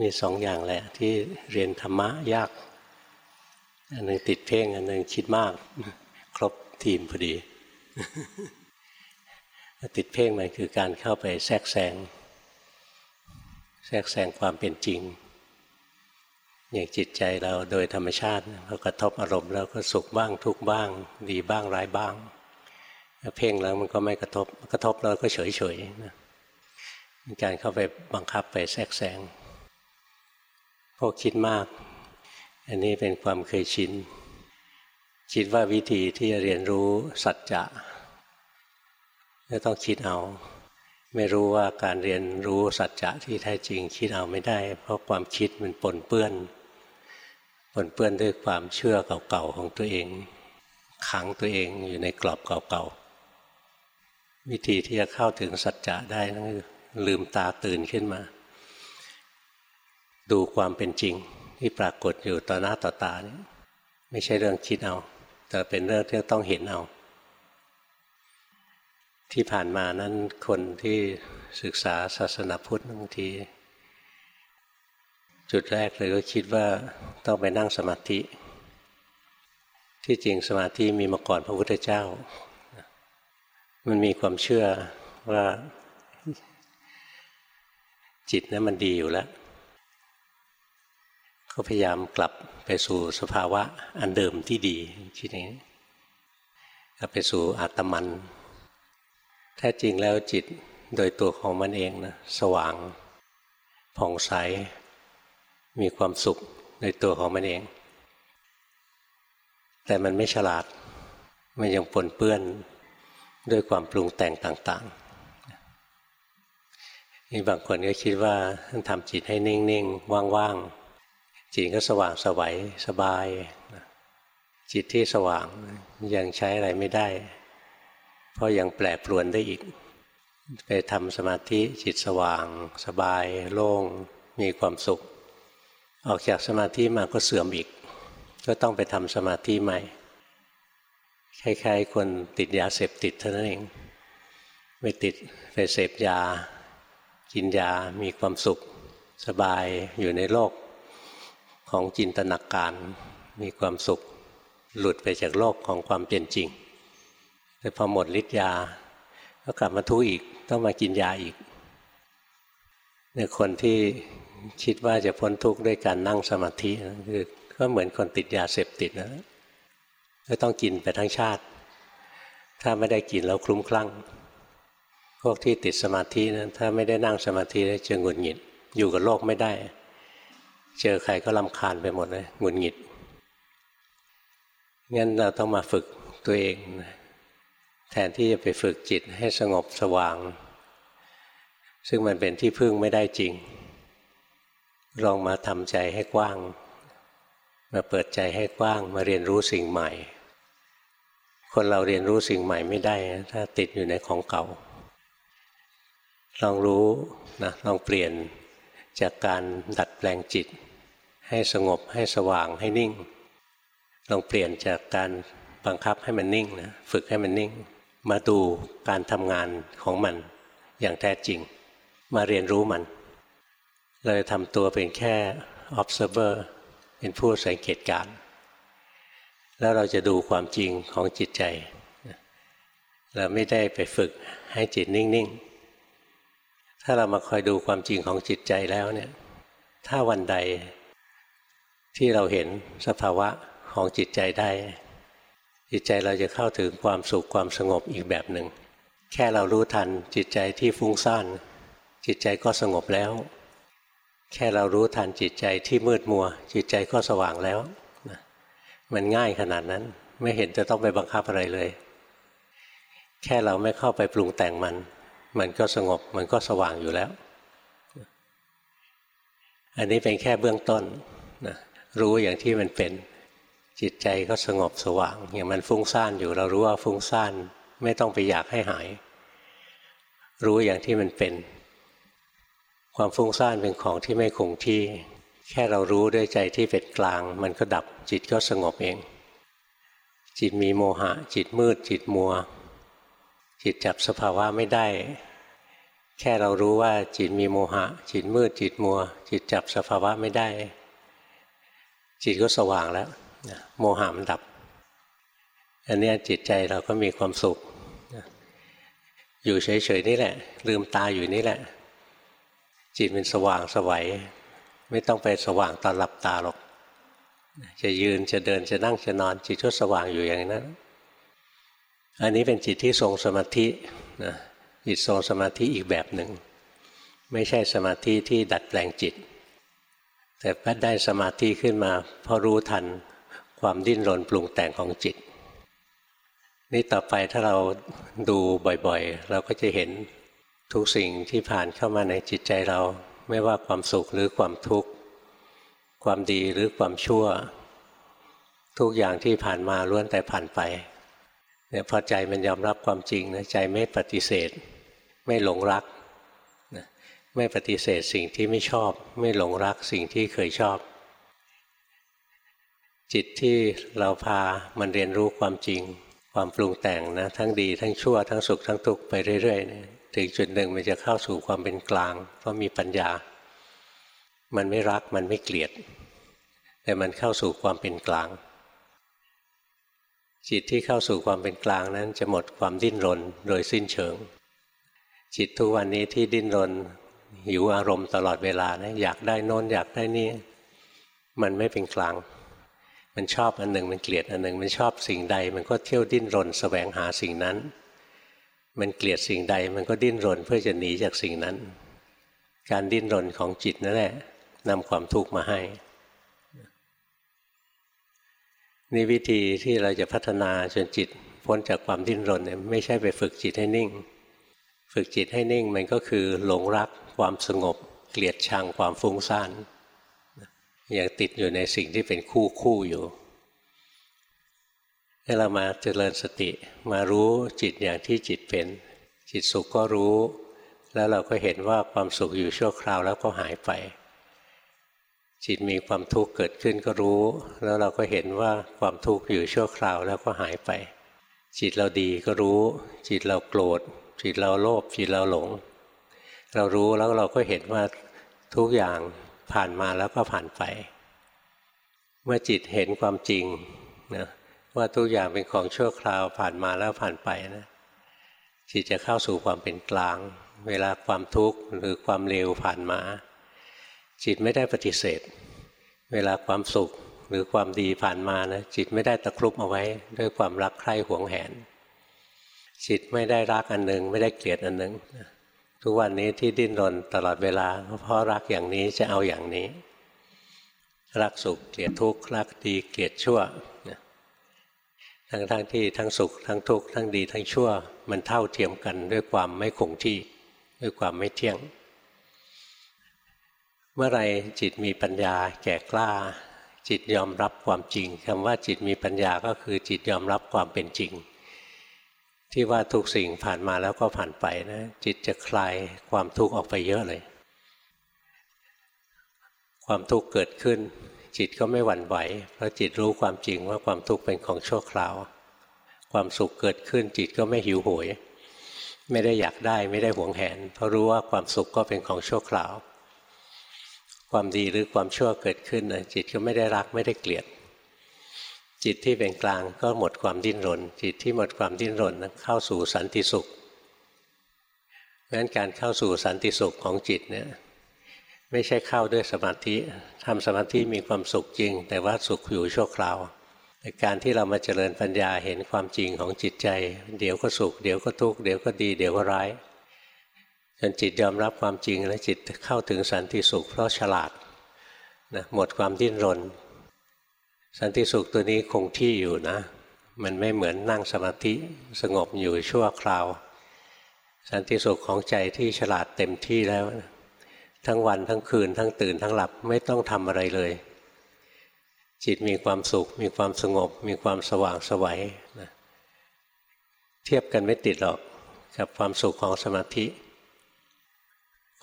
มีสองอย่างแหละ ที่เรียนธรรมะยาก อันหนึ่งติดเพ่ง อันหนึ่งคิดมาก ครบทีมพอดี ติดเพ่งมันคือการเข้าไปแทรกแซงแทรกแซงความเป็นจริง อย่างจิตใจเราโดยธรรมชาติพอกระทบอารมณ์แล้วก็สุขบ้างทุกบ้าง ดีบ้างร้ายบ้าง เพ่งแล้วมันก็ไม่กระทบกระทบแล้วก็เฉยเฉยนะการเข้าไปบังคับไปแทรกแซง วกคิดมาก อันนี้เป็นความเคยชิน คิดว่าวิธีที่จะเรียนรู้สัจจะจะต้องคิดเอา ไม่รู้ว่าการเรียนรู้สัจจะที่แท้จริงคิดเอาไม่ได้ เพราะความคิดมันปนเปื้อนปนเปื้อนด้วยความเชื่อเก่าๆของตัวเอง ขังตัวเองอยู่ในกรอบเก่าๆวิธีที่จะเข้าถึงสัจจะได้นั่นคือลืมตาตื่นขึ้นมา ดูความเป็นจริงที่ปรากฏอยู่ต่อหน้าต่อตานี่ไม่ใช่เรื่องคิดเอา แต่เป็นเรื่องที่ต้องเห็นเอา ที่ผ่านมานั้นคนที่ศึกษาศาสนาพุทธบางที จุดแรกเลยก็คิดว่าต้องไปนั่งสมาธิ ที่จริงสมาธิมีมาก่อนพระพุทธเจ้า มันมีความเชื่อว่าจิตนั้นมันดีอยู่แล้ว ก็พยายามกลับไปสู่สภาวะอันเดิมที่ดีคิดอย่างนี้กลับไปสู่อาตมัน แท้จริงแล้วจิตโดยตัวของมันเองนะสว่างผ่องใส มีความสุขในตัวของมันเอง แต่มันไม่ฉลาด มันยังปนเปื้อนด้วยความปรุงแต่งต่างๆนี่บางคนก็คิดว่าท่านทำจิตให้นิ่ง ๆ ว่าง ๆ จิตก็สว่างสวัยสบาย จิตที่สว่างยังใช้อะไรไม่ได้ เพราะยังแปรปรวนได้อีก ไปทำสมาธิจิตสว่าง สบาย โล่ง มีความสุข ออกจากสมาธิมาก็เสื่อมอีก ก็ต้องไปทำสมาธิใหม่คล้ายๆคนติดยาเสพติดเท่านั้นเองไม่ติดไปเสพยา กินยามีความสุข สบายอยู่ในโลก ของจินตนาการมีความสุขหลุดไปจากโลกของความเป็นจริง แต่พอหมดฤทธิ์ยา ก็กลับมาทุกข์อีกต้องมากินยาอีกเนี่ยคนที่คิดว่าจะพ้นทุกข์ด้วยการนั่งสมาธิคือก็เหมือนคนติดยาเสพติดนะก็ต้องกินไปทั้งชาติ ถ้าไม่ได้กินแล้วคลุ้มคลั่ง พวกที่ติดสมาธินะถ้าไม่ได้นั่งสมาธิจะหงุดหงิดอยู่กับโลกไม่ได้ เจอใครก็ลำคาญไปหมดเลยหงุดหงิด งั้นเราต้องมาฝึกตัวเอง แทนที่จะไปฝึกจิตให้สงบสว่าง ซึ่งมันเป็นที่พึ่งไม่ได้จริง ลองมาทำใจให้กว้าง มาเปิดใจให้กว้าง มาเรียนรู้สิ่งใหม่ คนเราเรียนรู้สิ่งใหม่ไม่ได้ ถ้าติดอยู่ในของเก่า ลองรู้นะลองเปลี่ยนจากการดัดแปลงจิต ให้สงบให้สว่างให้นิ่ง ลองเปลี่ยนจากการบังคับให้มันนิ่งนะฝึกให้มันนิ่ง มาดูการทำงานของมันอย่างแท้จริง มาเรียนรู้มัน เราจะทำตัวเป็นแค่ observer เป็นผู้สังเกตการ แล้วเราจะดูความจริงของจิตใจ เราไม่ได้ไปฝึกให้จิตนิ่ง ๆ ถ้าเรามาคอยดูความจริงของจิตใจแล้วเนี่ย ถ้าวันใด ที่เราเห็นสภาวะของจิตใจได้ จิตใจเราจะเข้าถึงความสุขความสงบอีกแบบหนึ่ง แค่เรารู้ทันจิตใจที่ฟุ้งซ่านจิตใจก็สงบแล้ว แค่เรารู้ทันจิตใจที่มืดมัว จิตใจก็สว่างแล้วมันง่ายขนาดนั้นไม่เห็นจะต้องไปบังคับอะไรเลย แค่เราไม่เข้าไปปรุงแต่งมัน มันก็สงบมันก็สว่างอยู่แล้ว อันนี้เป็นแค่เบื้องต้น รู้อย่างที่มันเป็นจิตใจก็สงบสว่าง อย่างมันฟุ้งซ่านอยู่เรารู้ว่าฟุ้งซ่านไม่ต้องไปอยากให้หาย รู้อย่างที่มันเป็น ความฟุ้งซ่านเป็นของที่ไม่คงที่ แค่เรารู้ด้วยใจที่เป็นกลาง มันก็ดับจิตก็สงบเอง จิตมีโมหะ จิตมืด จิตมัว จิตจับสภาวะไม่ได้ แค่เรารู้ว่าจิตมีโมหะ จิตมืดจิตมัว จิตจับสภาวะไม่ได้ จิตก็สว่างแล้วโมหะมันดับ อันนี้จิตใจเราก็มีความสุข อยู่เฉยๆนี่แหละ ลืมตาอยู่นี่แหละ จิตมันสว่างสวัย ไม่ต้องไปสว่างตอนหลับตาหรอก จะยืนจะเดินจะนั่งจะนอน จิตก็สว่างอยู่อย่างนั้น อันนี้เป็นจิตที่ทรงสมาธินะจิตทรงสมาธิอีกแบบหนึ่ง ไม่ใช่สมาธิที่ดัดแปลงจิต แต่พัดได้สมาธิขึ้นมาเพราะรู้ทันความดิ้นรนปรุงแต่งของจิต นี่ต่อไปถ้าเราดูบ่อยๆ เราก็จะเห็นทุกสิ่งที่ผ่านเข้ามาในจิตใจเรา ไม่ว่าความสุขหรือความทุกข์ ความดีหรือความชั่ว ทุกอย่างที่ผ่านมาล้วนแต่ผ่านไปเนี่ยพอใจมันยอมรับความจริงนะใจไม่ปฏิเสธ ไม่หลงรัก ไม่ปฏิเสธสิ่งที่ไม่ชอบ ไม่หลงรักสิ่งที่เคยชอบ จิตที่เราพามันเรียนรู้ความจริง ความปรุงแต่งนะ ทั้งดีทั้งชั่วทั้งสุขทั้งทุกข์ไปเรื่อยๆนี่ถึงจุดหนึ่งมันจะเข้าสู่ความเป็นกลาง เพราะมีปัญญา มันไม่รักมันไม่เกลียด แต่มันเข้าสู่ความเป็นกลาง จิตที่เข้าสู่ความเป็นกลางนั้นจะหมดความดิ้นรนโดยสิ้นเชิงจิตทุกวันนี้ที่ดิ้นรน หิวอารมณ์ตลอดเวลานะอยากได้โน้นอยากได้นี่มันไม่เป็นกลาง มันชอบอันหนึ่งมันเกลียดอันหนึ่งมันชอบสิ่งใด มันก็เที่ยวดิ้นรนสแสวงหาสิ่งนั้น มันเกลียดสิ่งใดมันก็ดิ้นรนเพื่อจะหนีจากสิ่งนั้น การดิ้นรนของจิตนั่นแหละนำความทุกข์มาให้นี่วิธีที่เราจะพัฒนาจนจิตพ้นจากความดิ้นรนเนี่ยไม่ใช่ไปฝึกจิตให้นิ่ง ฝึกจิตให้นิ่งมันก็คือหลงรัก ความสงบ เกลียดชังความฟุ้งซ่านยังติดอยู่ในสิ่งที่เป็นคู่คู่อยู่ให้เรามาเจริญสติมารู้จิตอย่างที่จิตเป็น จิตสุขก็รู้ แล้วเราก็เห็นว่าความสุขอยู่ชั่วคราวแล้วก็หายไป จิตมีความทุกข์เกิดขึ้นก็รู้ แล้วเราก็เห็นว่าความทุกข์อยู่ชั่วคราวแล้วก็หายไป จิตเราดีก็รู้ จิตเราโกรธ จิตเราโลภจิตเราหลง เรารู้แล้วเราก็เห็นว่าทุกอย่างผ่านมาแล้วก็ผ่านไป เมื่อจิตเห็นความจริงนะว่าทุกอย่างเป็นของชั่วคราวผ่านมาแล้วผ่านไปนะจิตจะเข้าสู่ความเป็นกลาง เวลาความทุกข์หรือความเลวผ่านมา จิตไม่ได้ปฏิเสธ เวลาความสุขหรือความดีผ่านมานะจิตไม่ได้ตะครุบเอาไว้ ด้วยความรักใคร่หวงแหน จิตไม่ได้รักอันหนึ่งไม่ได้เกลียดอันหนึ่ง ทุกวันนี้ที่ดิ้นรนตลอดเวลาเพราะรักอย่างนี้จะเอาอย่างนี้ รักสุขเกลียดทุกข์รักดีเกลียดชั่วทั้งทั้งที่ทั้งสุขทั้งทุกข์ทั้งดีทั้งชั่ว มันเท่าเทียมกันด้วยความไม่คงที่ ด้วยความไม่เที่ยง เมื่อไรจิตมีปัญญาแก่กล้า จิตยอมรับความจริงคำว่าจิตมีปัญญาก็คือจิตยอมรับความเป็นจริง ที่ว่าทุกสิ่งผ่านมาแล้วก็ผ่านไปนะ จิตจะคลายความทุกข์ออกไปเยอะเลย ความทุกข์เกิดขึ้น จิตก็ไม่หวั่นไหว เพราะจิตรู้ความจริงว่าความทุกข์เป็นของชั่วคราว ความสุขเกิดขึ้น จิตก็ไม่หิวโหย ไม่ได้อยากได้ไม่ได้หวงแหน เพราะรู้ว่าความสุขก็เป็นของชั่วคราว ความดีหรือความชั่วเกิดขึ้นจิตก็ไม่ได้รักไม่ได้เกลียด จิตที่เป็นกลางก็หมดความดิ้นรน จิตที่หมดความดิ้นรนเข้าสู่สันติสุขเพราะฉะนั้นการเข้าสู่สันติสุขของจิตเนี่ยไม่ใช่เข้าด้วยสมาธิทำสมาธิมีความสุขจริง แต่ว่าสุขอยู่ชั่วคราวการที่เรามาเจริญปัญญาเห็นความจริงของจิตใจ เดี๋ยวก็สุข เดี๋ยวก็ทุกข์เดี๋ยวก็ดี เดี๋ยวก็ร้ายจนจิตยอมรับความจริงและจิตเข้าถึงสันติสุขเพราะฉลาดนะหมดความดิ้นรน สันติสุขตัวนี้คงที่อยู่นะ มันไม่เหมือนนั่งสมาธิสงบอยู่ชั่วคราว สันติสุขของใจที่ฉลาดเต็มที่แล้ว ทั้งวันทั้งคืนทั้งตื่นทั้งหลับไม่ต้องทำอะไรเลย จิตมีความสุข มีความสงบ มีความสว่างสวัยนะเทียบกันไม่ติดหรอกกับความสุขของสมาธิ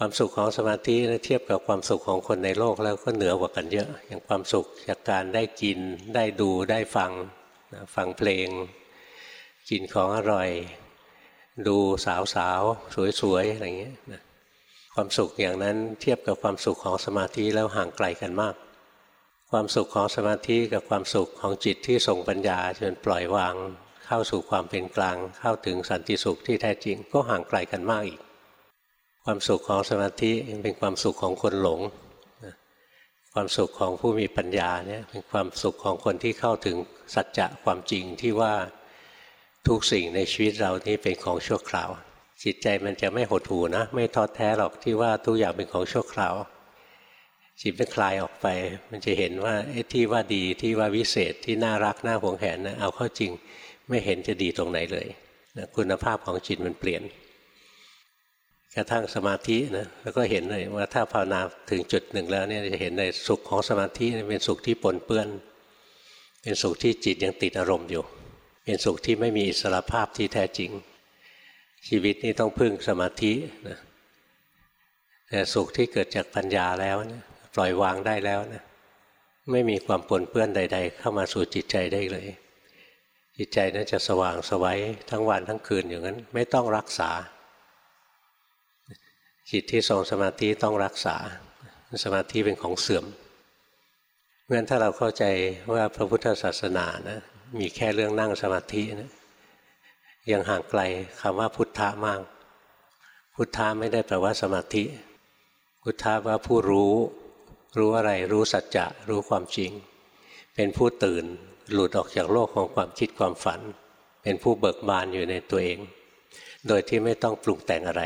ความสุขของสมาธิเทียบกับความสุขของคนในโลกแล้วก็เหนือกว่ากันเยอะ อย่างความสุขจากการได้กิน ได้ดูได้ฟังฟังเพลง กินของอร่อย ดูสาวๆสวยๆอะไรอย่างเงี้ยความสุขอย่างนั้นเทียบกับความสุขของสมาธิแล้วห่างไกลกันมาก ความสุขของสมาธิกับความสุขของจิตที่ทรงปัญญาจนปล่อยวาง เข้าสู่ความเป็นกลาง เข้าถึงสันติสุขที่แท้จริงก็ห่างไกลกันมากอีก ความสุขของสมาธิเป็นความสุขของคนหลง ความสุขของผู้มีปัญญาเนี่ยเป็นความสุขของคนที่เข้าถึงสัจจะความจริงที่ว่าทุกสิ่งในชีวิตเรานี้เป็นของชั่วคราว จิตใจมันจะไม่หดหูนะ ไม่ท้อแท้หรอกที่ว่าทุกอย่างเป็นของชั่วคราว จิตมันคลายออกไป มันจะเห็นว่าไอ้ที่ว่าดีที่ว่าวิเศษที่น่ารักน่าหวงแหนนะเอาเข้าจริงไม่เห็นจะดีตรงไหนเลยนะคุณภาพของจิตมันเปลี่ยน กระทั่งสมาธินะแล้วก็เห็นเลยว่าถ้าภาวนาถึงจุดหนึ่งแล้วเนี่ยจะเห็นในสุขของสมาธิเป็นสุขที่ปนเปื้อน เป็นสุขที่จิตยังติดอารมณ์อยู่ เป็นสุขที่ไม่มีอิสระภาพที่แท้จริง ชีวิตนี้ต้องพึ่งสมาธินะแต่สุขที่เกิดจากปัญญาแล้วนะปล่อยวางได้แล้วนะไม่มีความปนเปื้อนใด ๆ เข้ามาสู่จิตใจได้เลย จิตใจนั้นจะสว่างสวัยทั้งวันทั้งคืนอย่างนั้น ไม่ต้องรักษา จิตที่ทรงสมาธิต้องรักษา สมาธิเป็นของเสื่อมเพราะฉะนั้นถ้าเราเข้าใจว่าพระพุทธศาสนานะมีแค่เรื่องนั่งสมาธินะยังห่างไกลคำว่าพุทธะมาก พุทธะไม่ได้แปลว่าสมาธิ พุทธะว่าผู้รู้ รู้อะไรรู้สัจจะรู้ความจริง เป็นผู้ตื่นหลุดออกจากโลกของความคิดความฝัน เป็นผู้เบิกบานอยู่ในตัวเอง โดยที่ไม่ต้องปรุงแต่งอะไร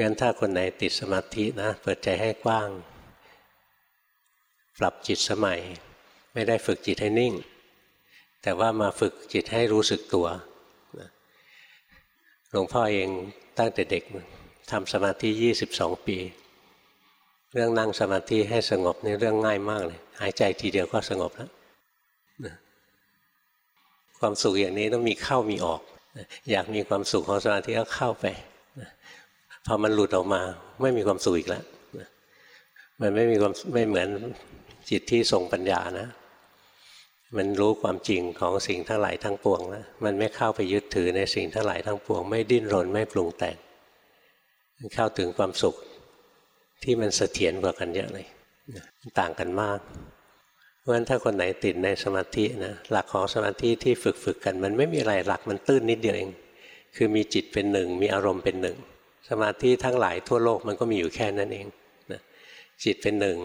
งั้นถ้าคนไหนติดสมาธินะ เปิดใจให้กว้าง ปรับจิตสมัย ไม่ได้ฝึกจิตให้นิ่ง แต่ว่ามาฝึกจิตให้รู้สึกตัวหลวงพ่อเองตั้งแต่เด็กทำสมาธิยี่สิบสองปี เรื่องนั่งสมาธิให้สงบนี่เรื่องง่ายมากเลย หายใจทีเดียวก็สงบแล้วความสุขอย่างนี้ต้องมีเข้ามีออก อยากมีความสุขของสมาธิก็เข้าไป พอมันหลุดออกมา ไม่มีความสุขอีกแล้วมันไม่มีความไม่เหมือนจิตที่ทรงปัญญานะ มันรู้ความจริงของสิ่งทั้งหลายทั้งปวงนะมันไม่เข้าไปยึดถือในสิ่งทั้งหลายทั้งปวง ไม่ดิ้นรนไม่ปรุงแต่งมันเข้าถึงความสุขที่มันเสถียรกว่ากันเยอะเลยต่างกันมาก เพราะฉะนั้นถ้าคนไหนติดในสมาธินะหลักของสมาธิที่ฝึกฝึกกัน มันไม่มีอะไรหลักมันตื้นนิดเดียวเอง คือมีจิตเป็นหนึ่ง มีอารมณ์เป็นหนึ่ง สมาธิทั้งหลายทั่วโลกมันก็มีอยู่แค่นั้นเองนะจิตเป็นหนึ่ง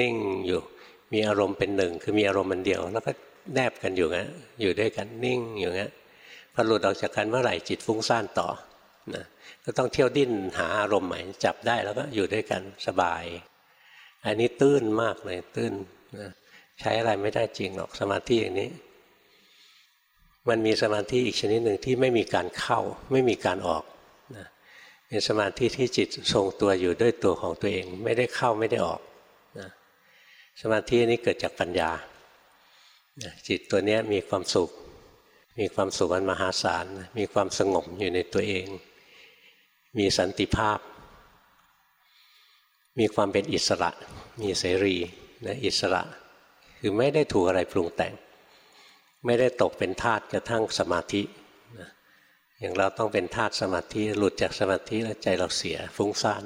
นิ่งอยู่ มีอารมณ์เป็นหนึ่งคือมีอารมณ์มันเดียว แล้วก็แนบกันอยู่งั้นอยู่ด้วยกันนิ่งอยู่งั้นพอหลุดออกจากกันเมื่อไหร่จิตฟุ้งซ่านต่อนะก็ต้องเที่ยวดิ้นหาอารมณ์ใหม่จับได้แล้วก็อยู่ด้วยกันสบาย อันนี้ตื้นมากเลยตื้นนะใช้อะไรไม่ได้จริงหรอกสมาธิอย่างนี้ มันมีสมาธิอีกชนิดหนึ่งที่ไม่มีการเข้า ไม่มีการออก เป็นสมาธิที่จิตทรงตัวอยู่ด้วยตัวของตัวเอง ไม่ได้เข้าไม่ได้ออกนะสมาธินี้เกิดจากปัญญา จิตตัวนี้มีความสุข มีความสุขอันมหาศาล มีความสงบอยู่ในตัวเอง มีสันติภาพ มีความเป็นอิสระ มีเสรีนะอิสระ คือไม่ได้ถูกอะไรปรุงแต่ง ไม่ได้ตกเป็นทาสกระทั่งสมาธิ อย่างเราต้องเป็นทาสสมาธิหลุดจากสมาธิแล้วใจเราเสียฟุ้งซ่าน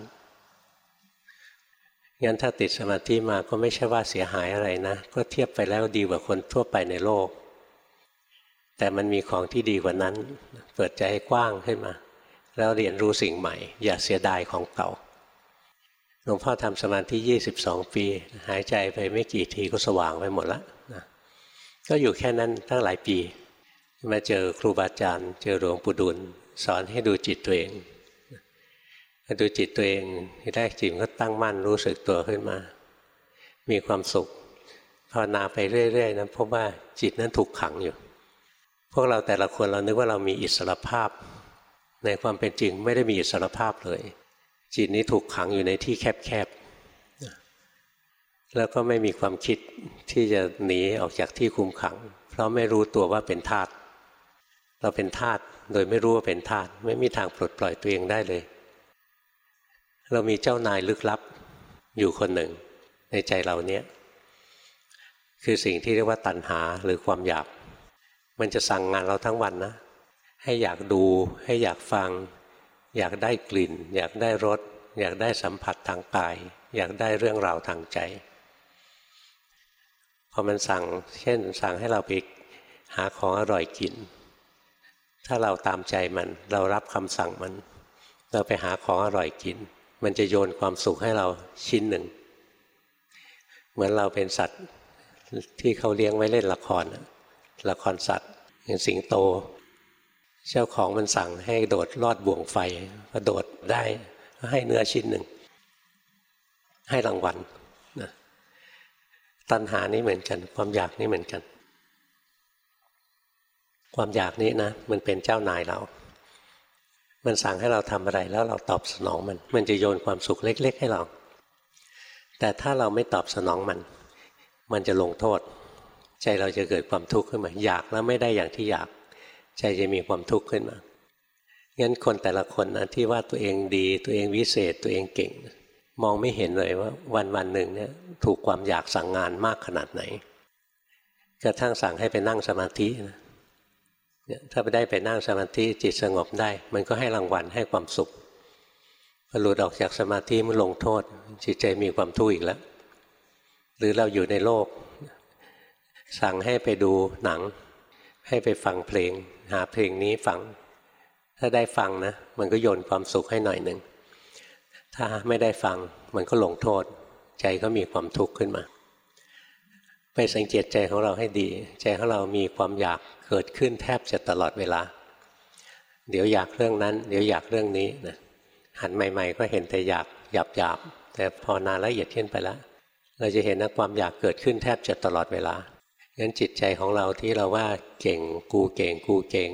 งั้นถ้าติดสมาธิมาก็ไม่ใช่ว่าเสียหายอะไรนะ ก็เทียบไปแล้วดีกว่าคนทั่วไปในโลก แต่มันมีของที่ดีกว่านั้น เปิดใจให้กว้างขึ้นมา แล้วเรียนรู้สิ่งใหม่ อย่าเสียดายของเก่าหลวงพ่อทำสมาธิยี่สิบสองปี หายใจไปไม่กี่ทีก็สว่างไปหมดแล้วนะก็อยู่แค่นั้นตั้งหลายปี มาเจอครูบาอาจารย์เจอหลวงปู่ดุล สอนให้ดูจิตตัวเองดูจิตตัวเองที่แรกจิตก็ตั้งมั่นรู้สึกตัวขึ้นมา มีความสุขภาวนาไปเรื่อยๆนะพบว่าจิตนั้นถูกขังอยู่ พวกเราแต่ละคนเรานึกว่าเรามีอิสรภาพ ในความเป็นจริงไม่ได้มีอิสรภาพเลย จิตนี้ถูกขังอยู่ในที่แคบๆแล้วก็ไม่มีความคิดที่จะหนีออกจากที่คุมขัง เพราะไม่รู้ตัวว่าเป็นธาตุ เราเป็นธาตุโดยไม่รู้ว่าเป็นธาตุไม่มีทางปลดปล่อยตัวเองได้เลย เรามีเจ้านายลึกลับอยู่คนหนึ่ง ในใจเราเนี้ยคือสิ่งที่เรียกว่าตัณหาหรือความอยาก มันจะสั่งงานเราทั้งวันนะ ให้อยากดูให้อยากฟัง อยากได้กลิ่น อยากได้รสอยากได้สัมผัสทางกาย อยากได้เรื่องราวทางใจพอมันสั่ง เช่น สั่งให้เราไปหาของอร่อยกิน ถ้าเราตามใจมัน เรารับคำสั่งมัน เราไปหาของอร่อยกิน มันจะโยนความสุขให้เราชิ้นหนึ่ง เหมือนเราเป็นสัตว์ที่เขาเลี้ยงไว้เล่นละครละครสัตว์อย่างสิงโต เจ้าของมันสั่งให้โดดลอดบ่วงไฟกระโดดได้ก็ให้เนื้อชิ้นหนึ่ง ให้รางวัลนะตัณหานี้เหมือนกัน ความอยากนี้เหมือนกัน ความอยากนี้นะมันเป็นเจ้านายเรา มันสั่งให้เราทำอะไรแล้วเราตอบสนองมัน มันจะโยนความสุขเล็ก ๆ ให้เรา แต่ถ้าเราไม่ตอบสนองมัน มันจะลงโทษ ใจเราจะเกิดความทุกข์ขึ้นมา อยากแล้วไม่ได้อย่างที่อยาก ใจจะมีความทุกข์ขึ้นมางั้นคนแต่ละคนนะที่ว่าตัวเองดีตัวเองวิเศษตัวเองเก่ง มองไม่เห็นเลยว่าวันวันหนึ่งเนี่ยถูกความอยากสั่งงานมากขนาดไหนกระทั่งสั่งให้ไปนั่งสมาธินะ เนี่ยถ้าไปได้ไปนั่งสมาธิจิตสงบได้ มันก็ให้รางวัลให้ความสุขพอหลุดออกจากสมาธิมันลงโทษ จิตใจมีความทุกข์อีกแล้ว หรือเราอยู่ในโลก สั่งให้ไปดูหนัง ให้ไปฟังเพลง หาเพลงนี้ฟัง ถ้าได้ฟังนะ มันก็โยนความสุขให้หน่อยหนึ่งถ้าไม่ได้ฟังมันก็ลงโทษ ใจก็มีความทุกข์ขึ้นมา ไปสังเกตใจของเราให้ดี ใจของเรามีความอยากเกิดขึ้นแทบจะตลอดเวลา เดี๋ยวอยากเรื่องนั้น เดี๋ยวอยากเรื่องนี้นะหันใหม่ ๆ ก็เห็นแต่อยากหยาบหยาบแต่พอนานละเอียดขึ้นไปแล้วเราจะเห็นนะความอยากเกิดขึ้นแทบจะตลอดเวลางั้นจิตใจของเราที่เราว่าเก่งกูเก่งกูเก่ง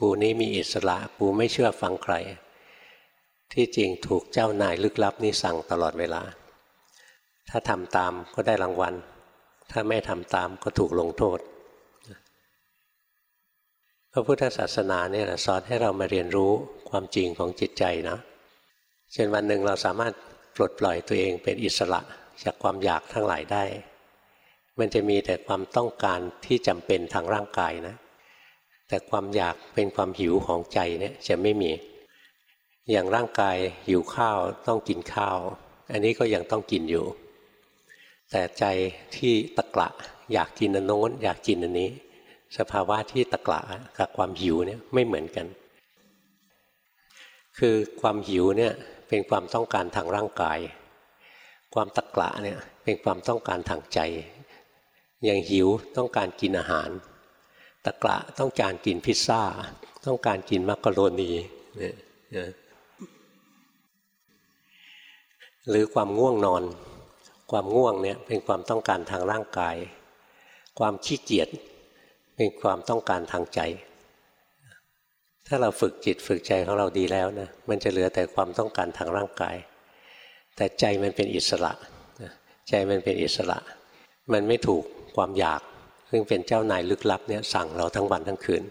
กูนี้มีอิสระกูไม่เชื่อฟังใคร ที่จริงถูกเจ้านายลึกลับนี่สั่งตลอดเวลา ถ้าทำตามก็ได้รางวัล ถ้าไม่ทำตามก็ถูกลงโทษพระพุทธศาสนาเนี่ยสอนให้เรามาเรียนรู้ความจริงของจิตใจนะเช่นวันหนึ่งเราสามารถปลดปล่อยตัวเองเป็นอิสระจากความอยากทั้งหลายได้ มันจะมีแต่ความต้องการที่จำเป็นทางร่างกายนะ แต่ความอยากเป็นความหิวของใจเนี่ยจะไม่มี อย่างร่างกายหิวข้าวต้องกินข้าว อันนี้ก็ยังต้องกินอยู่ แต่ใจที่ตะกละอยากกินอันโน้นอยากกินอันนี้ สภาวะที่ตะกละกับความหิวเนี่ยไม่เหมือนกัน คือความหิวเนี่ยเป็นความต้องการทางร่างกาย ความตะกละเนี่ยเป็นความต้องการทางใจ อย่างหิวต้องการกินอาหาร ตะกละต้องการกินพิซซ่า ต้องการกินมักกะโรนีเนี่ยหรือความง่วงนอน ความง่วงเนี่ยเป็นความต้องการทางร่างกาย ความขี้เกียจเป็นความต้องการทางใจ ถ้าเราฝึกจิตฝึกใจของเราดีแล้วนะมันจะเหลือแต่ความต้องการทางร่างกาย แต่ใจมันเป็นอิสระใจมันเป็นอิสระ มันไม่ถูกความอยาก ซึ่งเป็นเจ้านายลึกลับเนี่ยสั่งเราทั้งวันทั้งคืน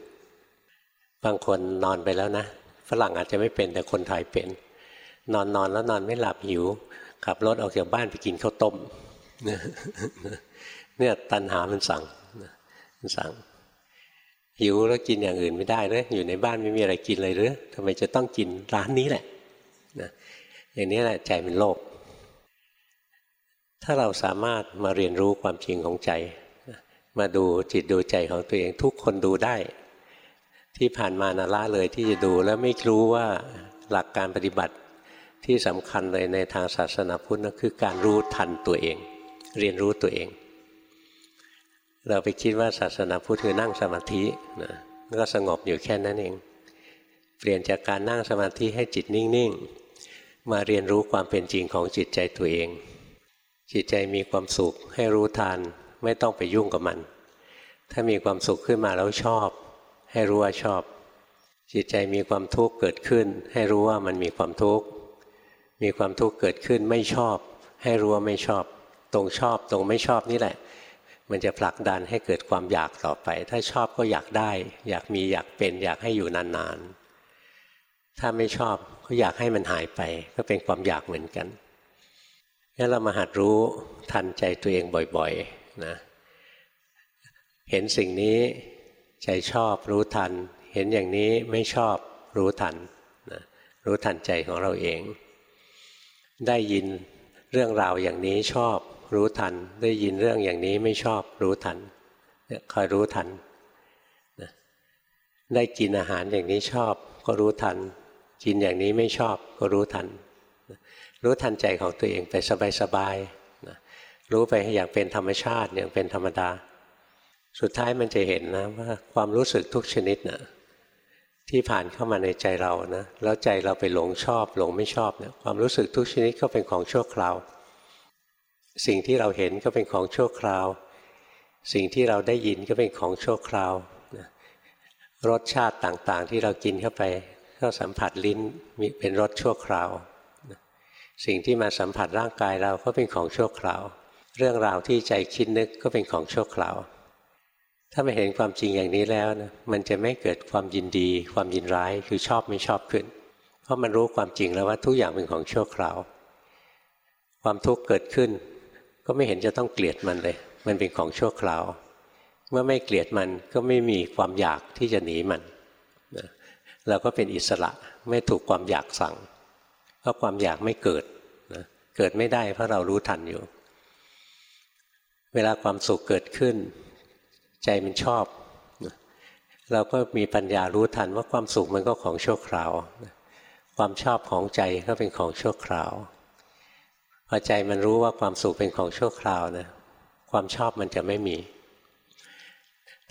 บางคนนอนไปแล้วนะฝรั่งอาจจะไม่เป็นแต่คนไทยเป็น นอนนอนแล้วนอนไม่หลับหิว ขับรถออกจากบ้านไปกินข้าวต้มเนี่ยตันหามันสั่งมันสั่งหิวแล้วกินอย่างอื่นไม่ได้เลยอยู่ในบ้านไม่มีอะไรกินเลยหรือทำไมจะต้องกินร้านนี้แหละนะอย่างนี้แหละใจมันโลภถ้าเราสามารถมาเรียนรู้ความจริงของใจ มาดูจิตดูใจของตัวเองทุกคนดูได้ ที่ผ่านมานาละเลยที่จะดูแล้วไม่รู้ว่าหลักการปฏิบัติ ที่สำคัญเลยในทางศาสนาพุทธก็คือการรู้ทันตัวเอง เรียนรู้ตัวเอง เราไปคิดว่าศาสนาพุทธคือนั่งสมาธินะก็สงบอยู่แค่นั้นเอง เปลี่ยนจากการนั่งสมาธิให้จิตนิ่งๆ มาเรียนรู้ความเป็นจริงของจิตใจตัวเอง จิตใจมีความสุขให้รู้ทันไม่ต้องไปยุ่งกับมัน ถ้ามีความสุขขึ้นมาแล้วชอบ ให้รู้ว่าชอบ จิตใจมีความทุกข์เกิดขึ้น ให้รู้ว่ามันมีความทุกข์ มีความทุกข์เกิดขึ้นไม่ชอบ ให้รู้ว่าไม่ชอบ ตรงชอบตรงไม่ชอบนี่แหละ มันจะผลักดันให้เกิดความอยากต่อไป ถ้าชอบก็อยากได้ อยากมีอยากเป็น อยากให้อยู่นานๆ ถ้าไม่ชอบก็อยากให้มันหายไป ก็เป็นความอยากเหมือนกันงั้นเรามาหัดรู้ทันใจตัวเองบ่อยๆนะเห็นสิ่งนี้ใจชอบรู้ทัน เห็นอย่างนี้ไม่ชอบรู้ทันนะรู้ทันใจของเราเอง ได้ยินเรื่องราวอย่างนี้ชอบรู้ทัน ได้ยินเรื่องอย่างนี้ไม่ชอบรู้ทันคอยรู้ทันได้กินอาหารอย่างนี้ชอบ ก็รู้ทัน กินอย่างนี้ไม่ชอบก็รู้ทัน รู้ทันใจของตัวเองไปสบายๆรู้ไปอย่างเป็นธรรมชาติอย่างเป็นธรรมดา สุดท้ายมันจะเห็นนะว่าความรู้สึกทุกชนิดนะ่ะ ที่ผ่านเข้ามาในใจเรานะแล้วใจเราไปหลงชอบ หลงไม่ชอบเนะี่ยความรู้สึกทุกชนิดก็เป็นของชั่วคราว สิ่งที่เราเห็นก็เป็นของชั่วคราว สิ่งที่เราได้ยินก็เป็นของชั่วคราวรสชาติต่างๆ ที่เรากินเข้าไป ก็สัมผัสลิ้นมีเป็นรสชั่วคราว สิ่งที่มาสัมผัสร่างกายเราก็เป็นของชั่วคราว เรื่องราวที่ใจคิดนึกก็เป็นของชั่วคราว ถ้าไม่เห็นความจริงอย่างนี้แล้วนะมันจะไม่เกิดความยินดี ความยินร้ายคือชอบไม่ชอบขึ้น เพราะมันรู้ความจริงแล้วว่าทุกอย่างเป็นของชั่วคราว ความทุกข์เกิดขึ้น ก็ไม่เห็นจะต้องเกลียดมันเลย มันเป็นของชั่วคราว เมื่อไม่เกลียดมันก็ไม่มีความอยากที่จะหนีมันเราก็เป็นอิสระไม่ถูกความอยากสั่ง เพราะความอยากไม่เกิดนะเกิดไม่ได้เพราะเรารู้ทันอยู่ เวลาความสุขเกิดขึ้น ใจมันชอบ เราก็มีปัญญารู้ทันว่าความสุขมันก็ของชั่วคราว ความชอบของใจก็เป็นของชั่วคราวพอใจมันรู้ว่าความสุขเป็นของชั่วคราวนะความชอบมันจะไม่มี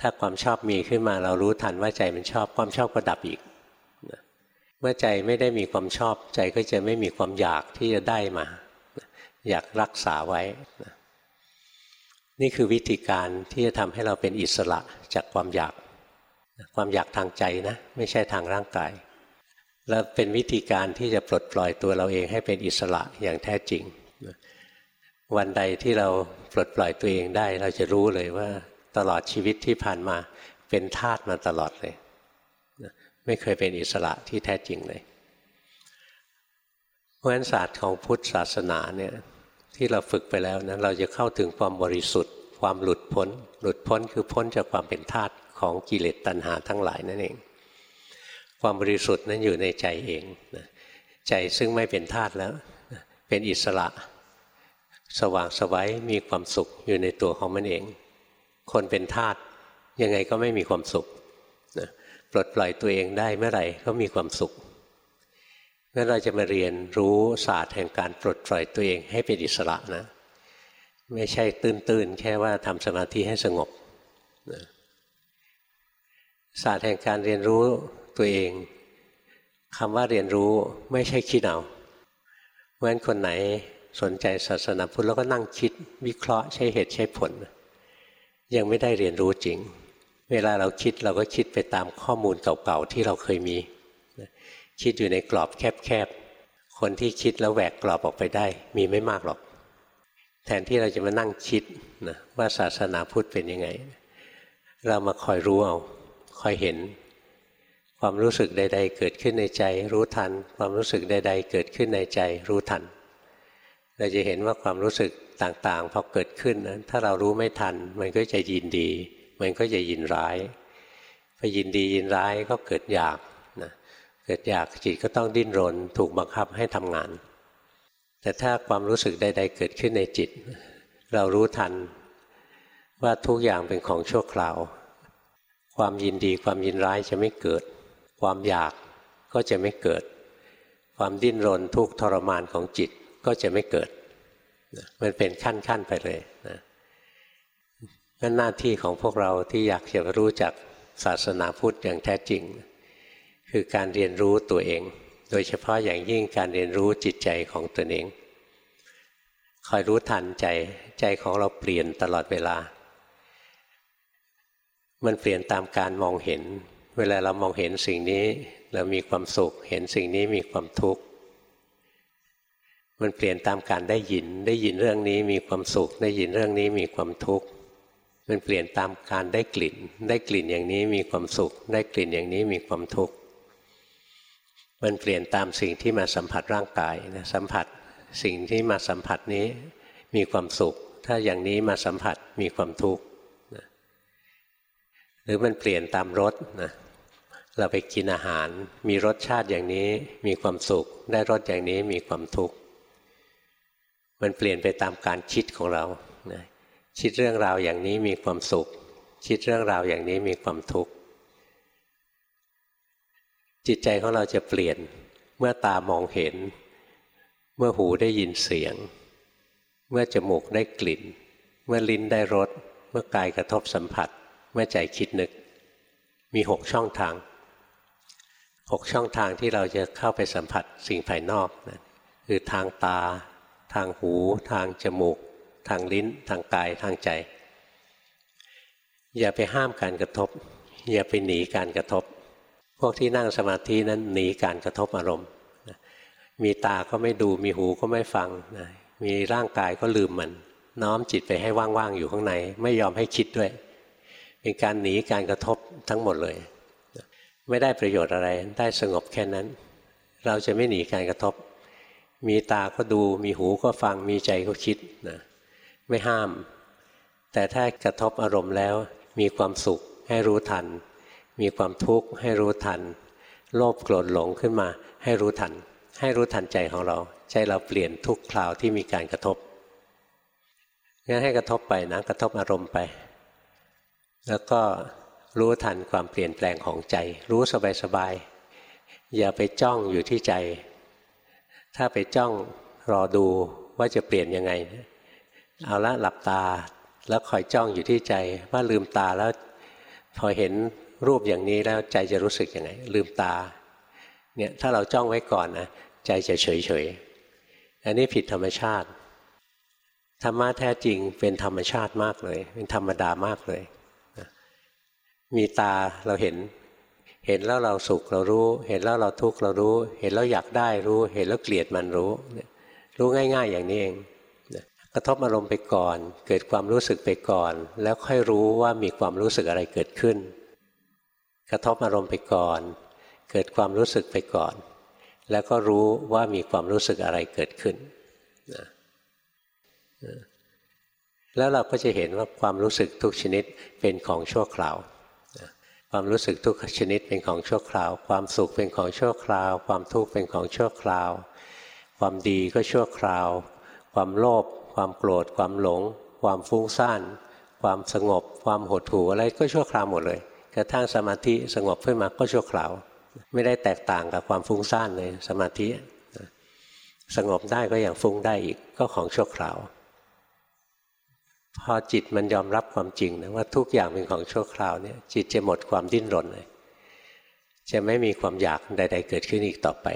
ถ้าความชอบมีขึ้นมาเรารู้ทันว่าใจมันชอบความชอบก็ดับอีกเมื่อใจไม่ได้มีความชอบใจก็จะไม่มีความอยากที่จะได้มา อยากรักษาไว้นี่ นี่คือวิธีการที่จะทำให้เราเป็นอิสระจากความอยาก ความอยากทางใจนะ ไม่ใช่ทางร่างกาย แล้วเป็นวิธีการที่จะปลดปล่อยตัวเราเองให้เป็นอิสระอย่างแท้จริง วันใดที่เราปลดปล่อยตัวเองได้ เราจะรู้เลยว่าตลอดชีวิตที่ผ่านมาเป็นทาสมาตลอดเลย ไม่เคยเป็นอิสระที่แท้จริงเลย เพราะฉะนั้นศาสตร์ของพุทธศาสนาเนี่ย ที่เราฝึกไปแล้วนะเราจะเข้าถึงความบริสุทธิ์ ความหลุดพ้น หลุดพ้นคือพ้นจากความเป็นทาสของกิเลสตัณหาทั้งหลายนั่นเอง ความบริสุทธิ์นั้นอยู่ในใจเองใจซึ่งไม่เป็นทาสแล้วเป็นอิสระ สว่างสวัยมีความสุขอยู่ในตัวของมันเอง คนเป็นทาสยังไงก็ไม่มีความสุขนะปลดปล่อยตัวเองได้เมื่อไหร่ก็มีความสุข งั้นเราจะมาเรียนรู้ศาสตร์แห่งการปลดปล่อยตัวเองให้เป็นอิสระนะ ไม่ใช่ตื้นๆ แค่ว่าทำสมาธิให้สงบนะศาสตร์แห่งการเรียนรู้ตัวเองคำว่าเรียนรู้ไม่ใช่คิดเอาเพราะฉะนั้นคนไหนสนใจศาสนาพุทธแล้วก็นั่งคิดวิเคราะห์ใช้เหตุใช้ผล ยังไม่ได้เรียนรู้จริง เวลาเราคิดเราก็คิดไปตามข้อมูลเก่าๆที่เราเคยมี คิดอยู่ในกรอบแคบๆ คนที่คิดแล้วแหวกกรอบออกไปได้ มีไม่มากหรอก แทนที่เราจะมานั่งคิดนะว่าศาสนาพุทธเป็นยังไง เรามาคอยรู้เอา คอยเห็น ความรู้สึกใด ๆ เกิดขึ้นในใจ รู้ทัน ความรู้สึกใด ๆ เกิดขึ้นในใจ รู้ทัน เราจะเห็นว่าความรู้สึกต่างๆ พอเกิดขึ้นนะถ้าเรารู้ไม่ทัน มันก็จะยินดี มันก็จะยินร้ายพอยินดียินร้ายก็เกิดอยาก เกิดอยากจิตก็ต้องดิ้นรน ถูกบังคับให้ทำงาน แต่ถ้าความรู้สึกใด ๆ เกิดขึ้นในจิต เรารู้ทันว่าทุกอย่างเป็นของชั่วคราว ความยินดีความยินร้ายจะไม่เกิด ความอยากก็จะไม่เกิด ความดิ้นรนทุกทรมานของจิตก็จะไม่เกิด มันเป็นขั้นๆไปเลยนะนั่นหน้าที่ของพวกเราที่อยากจะรู้จักศาสนาพุทธอย่างแท้จริง คือการเรียนรู้ตัวเอง โดยเฉพาะอย่างยิ่งการเรียนรู้จิตใจของตัวเอง คอยรู้ทันใจใจของเราเปลี่ยนตลอดเวลา มันเปลี่ยนตามการมองเห็น เวลาเรามองเห็นสิ่งนี้เรามีความสุข เห็นสิ่งนี้มีความทุกข์มันเปลี่ยนตามการได้ยิน ได้ยินเรื่องนี้มีความสุข ได้ยินเรื่องนี้มีความทุกข์ มันเปลี่ยนตามการได้กลิ่น ได้กลิ่นอย่างนี้มีความสุข ได้กลิ่นอย่างนี้มีความทุกข์ มันเปลี่ยนตามสิ่งที่มาสัมผัสร่างกายนะสัมผัสสิ่งที่มาสัมผัสนี้มีความสุข ถ้าอย่างนี้มาสัมผัสมีความทุกข์หรือมันเปลี่ยนตามรสนะเราไปกินอาหาร มีรสชาติอย่างนี้มีความสุข ได้รสอย่างนี้มีความทุกข์มันเปลี่ยนไปตามการคิดของเรานะคิดเรื่องราวอย่างนี้มีความสุข คิดเรื่องราวอย่างนี้มีความทุกข์ จิตใจของเราจะเปลี่ยนเมื่อตามองเห็น เมื่อหูได้ยินเสียง เมื่อจมูกได้กลิ่น เมื่อลิ้นได้รสเมื่อกายกระทบสัมผัส เมื่อใจคิดนึก มีหกช่องทางหกช่องทางที่เราจะเข้าไปสัมผัสสิ่งภายนอกนะคือทางตา ทางหู ทางจมูก ทางลิ้น ทางกายทางใจ อย่าไปห้ามการกระทบ อย่าไปหนีการกระทบ พวกที่นั่งสมาธินั้นหนีการกระทบอารมณ์มีตาก็ไม่ดูมีหูก็ไม่ฟังนะมีร่างกายก็ลืมมัน น้อมจิตไปให้ว่างๆอยู่ข้างใน ไม่ยอมให้คิดด้วย เป็นการหนีการกระทบทั้งหมดเลย ไม่ได้ประโยชน์อะไรได้สงบแค่นั้น เราจะไม่หนีการกระทบ มีตาก็ดูมีหูก็ฟังมีใจก็คิดนะไม่ห้าม แต่ถ้ากระทบอารมณ์แล้วมีความสุขให้รู้ทัน มีความทุกข์ให้รู้ทัน โลภโกรธหลงขึ้นมาให้รู้ทัน ให้รู้ทันใจของเรา ใจเราเปลี่ยนทุกคราวที่มีการกระทบงั้นให้กระทบไปนะกระทบอารมณ์ไป แล้วก็รู้ทันความเปลี่ยนแปลงของใจ รู้สบายๆอย่าไปจ้องอยู่ที่ใจ ถ้าไปจ้องรอดูว่าจะเปลี่ยนยังไง เอาละหลับตาแล้วคอยจ้องอยู่ที่ใจว่าลืมตาแล้วพอเห็น รูปอย่างนี้แล้วใจจะรู้สึกยังไง ลืมตาเนี่ยถ้าเราจ้องไว้ก่อนนะใจจะเฉยเฉยอันนี้ผิดธรรมชาติธรรมะแท้จริงเป็นธรรมชาติมากเลย เป็นธรรมดามากเลยมีตาเราเห็น เห็นแล้วเราสุขเรารู้ เห็นแล้วเราทุกข์เรารู้ เห็นแล้วอยากได้รู้ เห็นแล้วเกลียดมันรู้ รู้ง่าย ๆ อย่างนี้เองกระทบอารมณ์ไปก่อน เกิดความรู้สึกไปก่อน แล้วค่อยรู้ว่ามีความรู้สึกอะไรเกิดขึ้น กระทบอารมณ์ไปก่อน เกิดความรู้สึกไปก่อน แล้วก็รู้ว่ามีความรู้สึกอะไรเกิดขึ้นแล้วเราก็จะเห็นว่าความรู้สึกทุกชนิดเป็นของชั่วคราว ความรู้สึกทุกชนิดเป็นของชั่วคราว ความสุขเป็นของชั่วคราว ความทุกข์เป็นของชั่วคราว ความดีก็ชั่วคราว ความโลภ ความโกรธ ความหลง ความฟุ้งซ่าน ความสงบ ความหดหู่อะไรก็ชั่วคราวหมดเลย กระทั่งสมาธิสงบขึ้นมาก็ชั่วคราว ไม่ได้แตกต่างกับความฟุ้งซ่านเลยสมาธิสงบได้ก็อย่างฟุ้งได้อีกก็ของชั่วคราว พอจิตมันยอมรับความจริงนะว่าทุกอย่างเป็นของชั่วคราวเนี่ยจิตจะหมดความดิ้นรนเลยจะไม่มีความอยากใด ๆ เกิดขึ้นอีกต่อไป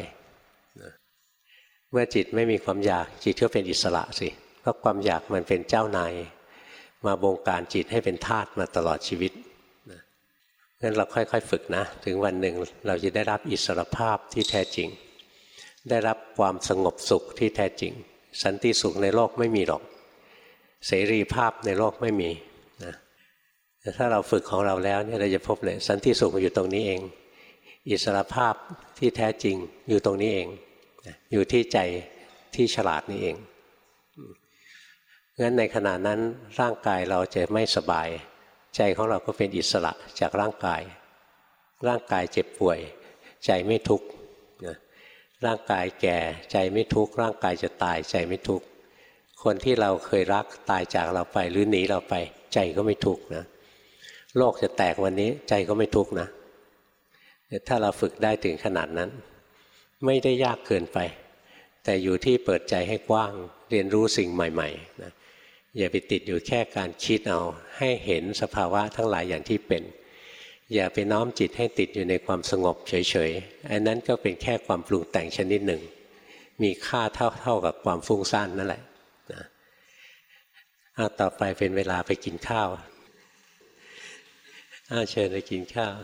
เมื่อจิตไม่มีความอยากจิตก็เป็นอิสระสิเพราะความอยากมันเป็นเจ้านายมาบงการจิตให้เป็นทาสมาตลอดชีวิต งั้นเราค่อย ๆ ฝึกนะ ถึงวันหนึ่งเราจะได้รับอิสรภาพที่แท้จริง ได้รับความสงบสุขที่แท้จริง สันติสุขในโลกไม่มีหรอก เสรีภาพในโลกไม่มีนะแต่ถ้าเราฝึกของเราแล้วเนี่ยเราจะพบเลยสันติสุขอยู่ตรงนี้เอง อิสรภาพที่แท้จริงอยู่ตรงนี้เอง อยู่ที่ใจที่ฉลาดนี่เองงั้นในขณะนั้นร่างกายเราจะไม่สบาย ใจของเราก็เป็นอิสระจากร่างกาย ร่างกายเจ็บป่วย ใจไม่ทุกข์ร่างกายแก่ใจไม่ทุกข์ร่างกายจะตายใจไม่ทุกข์คนที่เราเคยรักตายจากเราไปหรือหนีเราไป ใจก็ไม่ทุกข์นะโลกจะแตกวันนี้ใจก็ไม่ทุกข์นะถ้าเราฝึกได้ถึงขนาดนั้น ไม่ได้ยากเกินไป แต่อยู่ที่เปิดใจให้กว้าง เรียนรู้สิ่งใหม่ๆนะ อย่าไปติดอยู่แค่การคิดเอาให้เห็นสภาวะทั้งหลายอย่างที่เป็น อย่าไปน้อมจิตให้ติดอยู่ในความสงบเฉยๆอันนั้นก็เป็นแค่ความปรุงแต่งชนิดหนึ่ง มีค่าเท่าๆกับความฟุ้งซ่านนั่นแหละนะต่อไปเป็นเวลาไปกินข้าวอาเชิญไปกินข้าว